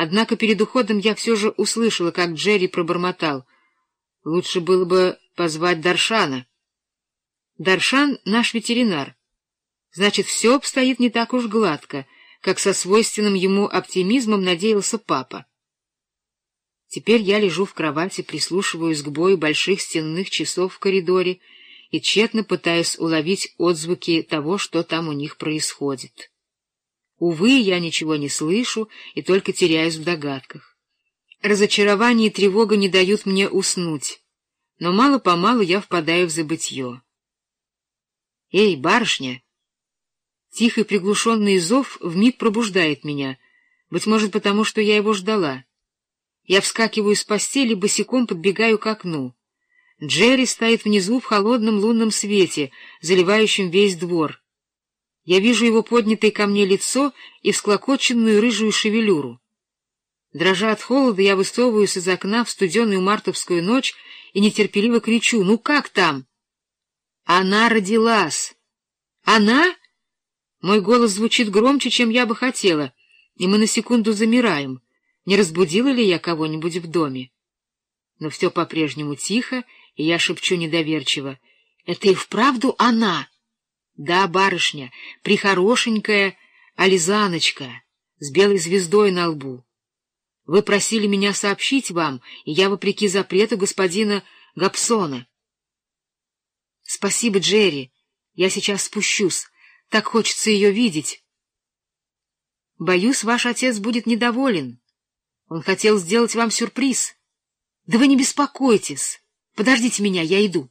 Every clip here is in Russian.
Однако перед уходом я все же услышала, как Джерри пробормотал. Лучше было бы позвать Даршана. Даршан — наш ветеринар. Значит, все обстоит не так уж гладко, как со свойственным ему оптимизмом надеялся папа. Теперь я лежу в кровати, прислушиваюсь к бою больших стенных часов в коридоре и тщетно пытаюсь уловить отзвуки того, что там у них происходит. Увы, я ничего не слышу и только теряюсь в догадках. Разочарование и тревога не дают мне уснуть, но мало-помалу я впадаю в забытье. «Эй, барышня!» Тихий приглушенный зов вмиг пробуждает меня, быть может, потому что я его ждала. Я вскакиваю с постели, босиком подбегаю к окну. Джерри стоит внизу в холодном лунном свете, заливающем весь двор. Я вижу его поднятое ко мне лицо и всклокоченную рыжую шевелюру. Дрожа от холода, я высовываюсь из окна в студеную мартовскую ночь и нетерпеливо кричу «Ну как там?» «Она родилась!» «Она?» Мой голос звучит громче, чем я бы хотела, и мы на секунду замираем. Не разбудила ли я кого-нибудь в доме? Но все по-прежнему тихо, и я шепчу недоверчиво. «Это и вправду она?» Да, барышня, прихорошенькая Ализаночка с белой звездой на лбу. Вы просили меня сообщить вам, и я, вопреки запрету господина Гапсона. Спасибо, Джерри. Я сейчас спущусь. Так хочется ее видеть. Боюсь, ваш отец будет недоволен. Он хотел сделать вам сюрприз. Да вы не беспокойтесь. Подождите меня, я иду.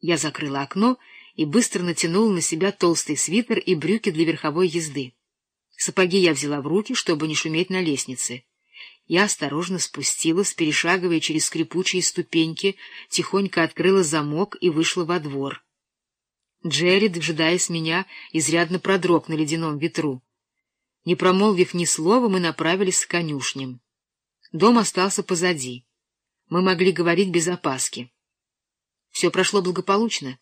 Я закрыла окно и быстро натянула на себя толстый свитер и брюки для верховой езды. Сапоги я взяла в руки, чтобы не шуметь на лестнице. Я осторожно спустилась, перешагивая через скрипучие ступеньки, тихонько открыла замок и вышла во двор. Джерри, дожидаясь меня, изрядно продрог на ледяном ветру. Не промолвив ни слова, мы направились к конюшням. Дом остался позади. Мы могли говорить без опаски. Все прошло благополучно.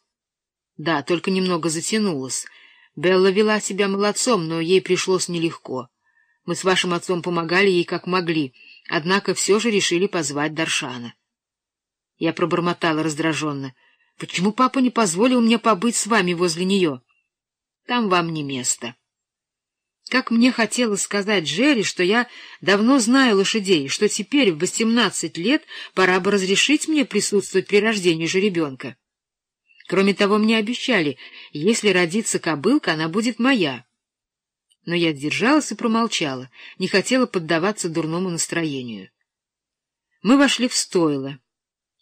Да, только немного затянулось. Белла вела себя молодцом, но ей пришлось нелегко. Мы с вашим отцом помогали ей как могли, однако все же решили позвать Даршана. Я пробормотала раздраженно. — Почему папа не позволил мне побыть с вами возле нее? Там вам не место. Как мне хотелось сказать Джерри, что я давно знаю лошадей, что теперь в восемнадцать лет пора бы разрешить мне присутствовать при рождении жеребенка. Кроме того, мне обещали, если родится кобылка, она будет моя. Но я сдержалась и промолчала, не хотела поддаваться дурному настроению. Мы вошли в стойло.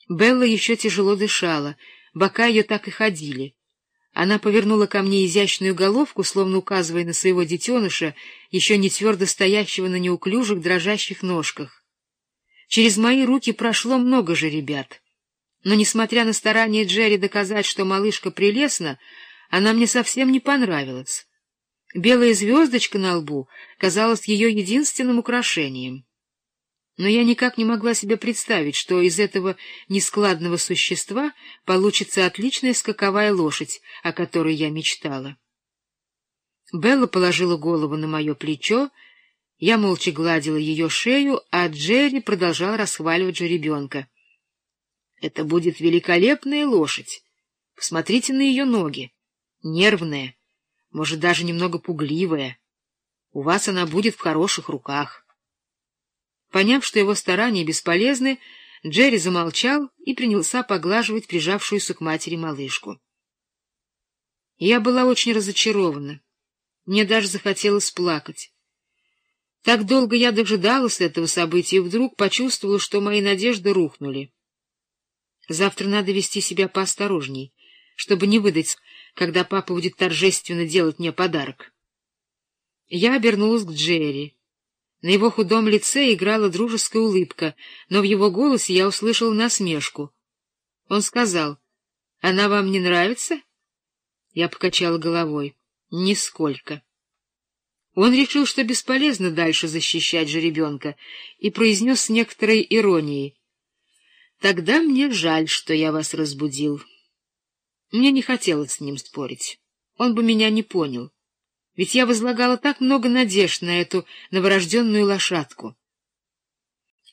Белла еще тяжело дышала, бока ее так и ходили. Она повернула ко мне изящную головку, словно указывая на своего детеныша, еще не твердо стоящего на неуклюжих дрожащих ножках. Через мои руки прошло много же ребят — но, несмотря на старание Джерри доказать, что малышка прелестна, она мне совсем не понравилась. Белая звездочка на лбу казалась ее единственным украшением. Но я никак не могла себе представить, что из этого нескладного существа получится отличная скаковая лошадь, о которой я мечтала. Белла положила голову на мое плечо, я молча гладила ее шею, а Джерри продолжал расхваливать жеребенка — это будет великолепная лошадь. Посмотрите на ее ноги. Нервная, может, даже немного пугливая. У вас она будет в хороших руках. Поняв, что его старания бесполезны, Джерри замолчал и принялся поглаживать прижавшуюся к матери малышку. Я была очень разочарована. Мне даже захотелось плакать. Так долго я дожидалась этого события и вдруг почувствовала, что мои надежды рухнули. Завтра надо вести себя поосторожней, чтобы не выдать, когда папа будет торжественно делать мне подарок. Я обернулась к Джерри. На его худом лице играла дружеская улыбка, но в его голосе я услышала насмешку. Он сказал, «Она вам не нравится?» Я покачала головой. «Нисколько». Он решил, что бесполезно дальше защищать жеребенка, и произнес с некоторой иронией, Тогда мне жаль, что я вас разбудил. Мне не хотелось с ним спорить. Он бы меня не понял. Ведь я возлагала так много надежд на эту новорожденную лошадку.